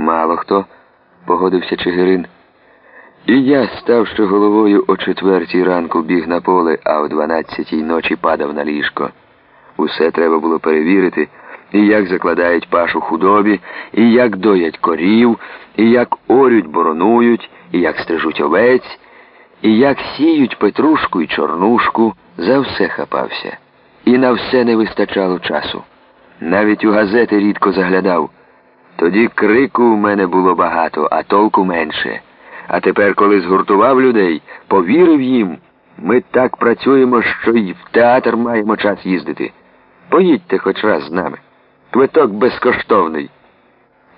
Мало хто, погодився Чигирин. І я, ставши головою о четвертій ранку, біг на поле, а о дванадцятій ночі падав на ліжко. Усе треба було перевірити, і як закладають пашу худобі, і як доять корів, і як орють, боронують, і як стрижуть овець, і як сіють петрушку і чорнушку, за все хапався. І на все не вистачало часу. Навіть у газети рідко заглядав. Тоді крику в мене було багато, а толку менше. А тепер, коли згуртував людей, повірив їм, ми так працюємо, що й в театр маємо час їздити. Поїдьте хоч раз з нами. Квиток безкоштовний.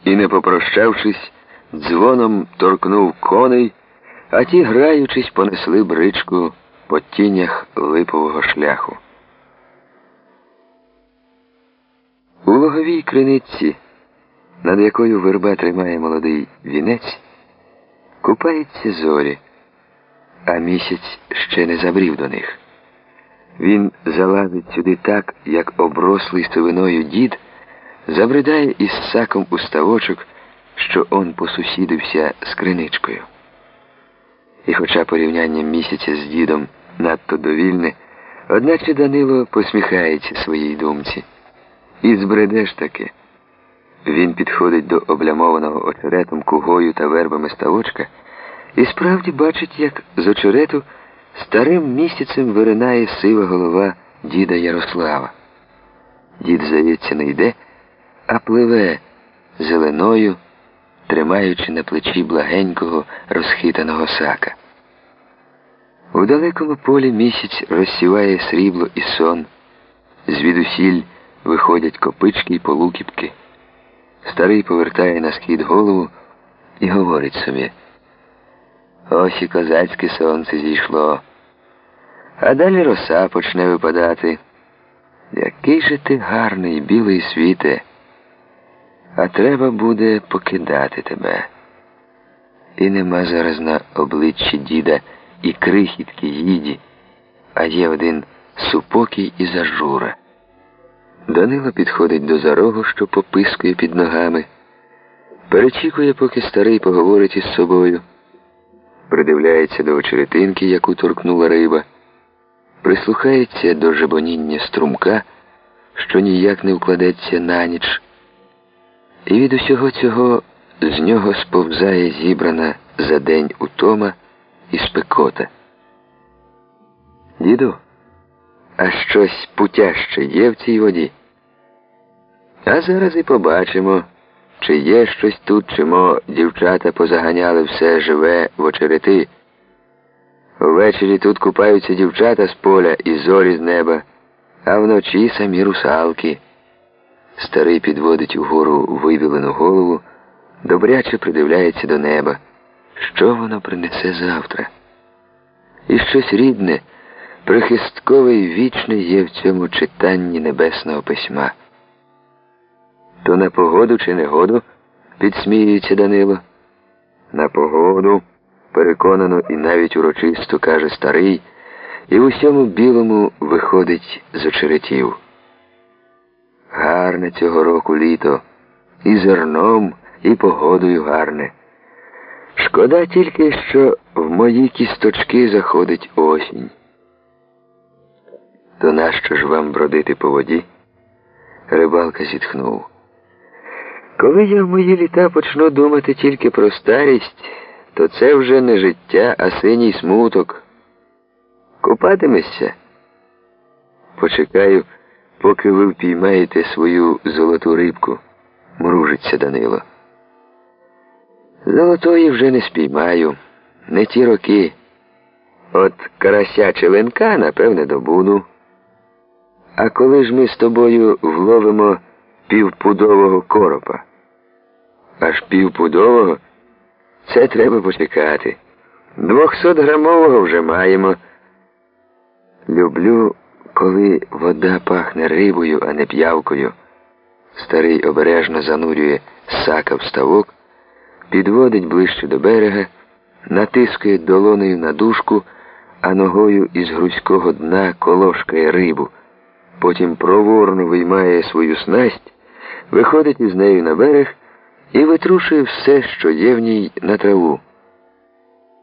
І, не попрощавшись, дзвоном торкнув коней, а ті, граючись, понесли бричку по тінях липового шляху. У логовій криниці, над якою верба тримає молодий вінець, купаються зорі, а місяць ще не забрів до них. Він залазить сюди так, як оброслий совиною дід, забридає із саком у ставочок, що он посусідився з криничкою. І хоча порівняння місяця з дідом надто довільне, одначе Данило посміхається своїй думці. І збредеш таки. Він підходить до облямованого очеретом кугою та вербами ставочка і справді бачить, як з очерету старим місяцем виринає сива голова діда Ярослава. Дід, здається, не йде, а пливе зеленою, тримаючи на плечі благенького розхитаного сака. У далекому полі місяць розсіває срібло і сон, звідусіль виходять копички й полукіпки. Старий повертає на схід голову і говорить собі. Ось і козацьке сонце зійшло. А далі роса почне випадати. Який же ти гарний, білий світе, а треба буде покидати тебе. І нема зараз на обличчі діда і крихітки їді, а є один супокій і зажура. Данило підходить до зарогу, що попискує під ногами, перечікує, поки старий поговорить із собою, придивляється до очеретинки, яку торкнула риба, прислухається до жебоніння струмка, що ніяк не вкладеться на ніч. І від усього цього з нього сповзає зібрана за день утома і спекота. Діду, а щось путяще є в цій воді? А зараз і побачимо, чи є щось тут, чи мо дівчата позаганяли все живе в очерети. Ввечері тут купаються дівчата з поля і зорі з неба, а вночі самі русалки. Старий підводить угору вибілену голову, добряче придивляється до неба. Що воно принесе завтра? І щось рідне, прихисткове і вічне є в цьому читанні небесного письма. То на погоду чи негоду, підсміюється Данило. На погоду, переконано і навіть урочисто каже старий, і в усьому білому виходить з очеретів. Гарне цього року літо, і зерном, і погодою гарне. Шкода тільки, що в мої кісточки заходить осінь. То нащо ж вам бродити по воді? Рибалка зітхнув. Коли я в мої літа почну думати тільки про старість, то це вже не життя, а синій смуток. Купатимешся? Почекаю, поки ви впіймаєте свою золоту рибку, мружиться Данило. Золотої вже не спіймаю, не ті роки. От карася челенка, напевне, добуду. А коли ж ми з тобою вловимо півпудового коропа? Аж півпудового? Це треба почекати. Двохсотграмового вже маємо. Люблю, коли вода пахне рибою, а не п'явкою. Старий обережно занурює сака в ставок, підводить ближче до берега, натискає долонею на дужку, а ногою із грузького дна колошкає рибу. Потім проворно виймає свою снасть, виходить із нею на берег і витрушує все, що є в ній на траву.